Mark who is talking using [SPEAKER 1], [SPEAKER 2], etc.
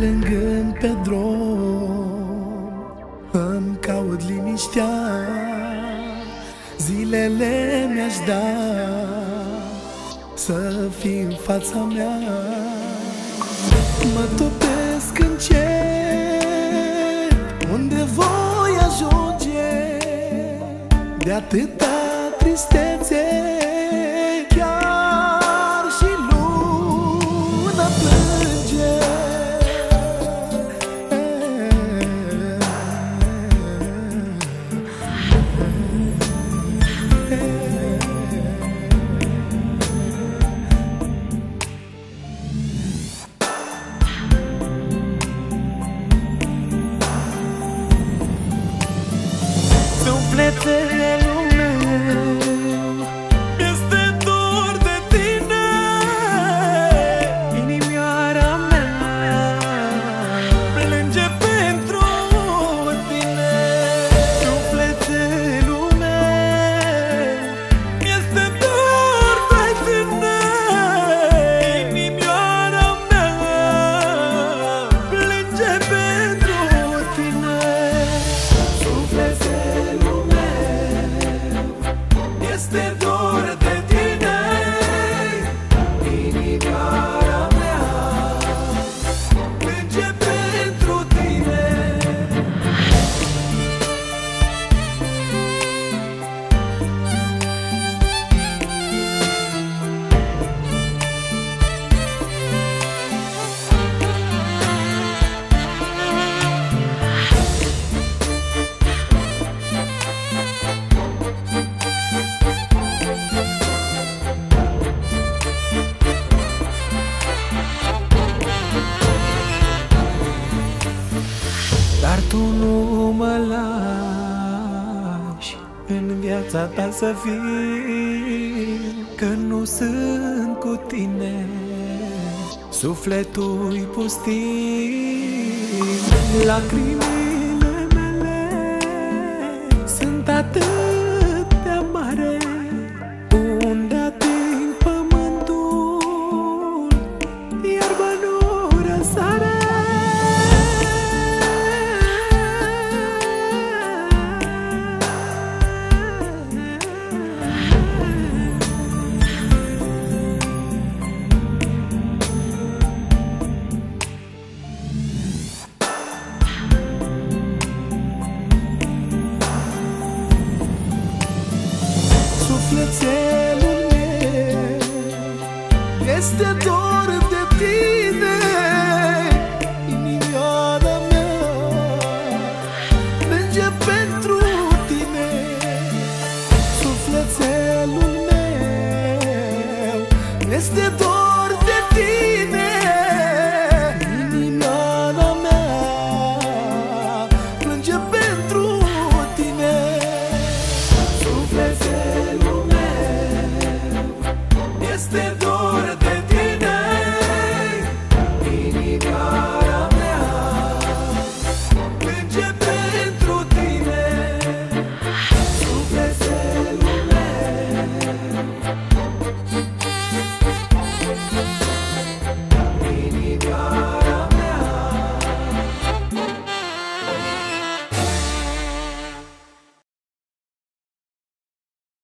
[SPEAKER 1] Merg plângând pe drum Îmi caut liniștea. Zilele mi-aș da Să fii în fața mea. Mă topesc în cer Unde voi ajunge De atâta pe lume dor tu nu mă lași În viața ta să fii Că nu sunt cu tine. Sufletul-i pustiu Lacrimile mele Sunt atât căpățelul meu Este dor de tine Inimioara mea. Merge pentru tine Sufletelul meu Este dor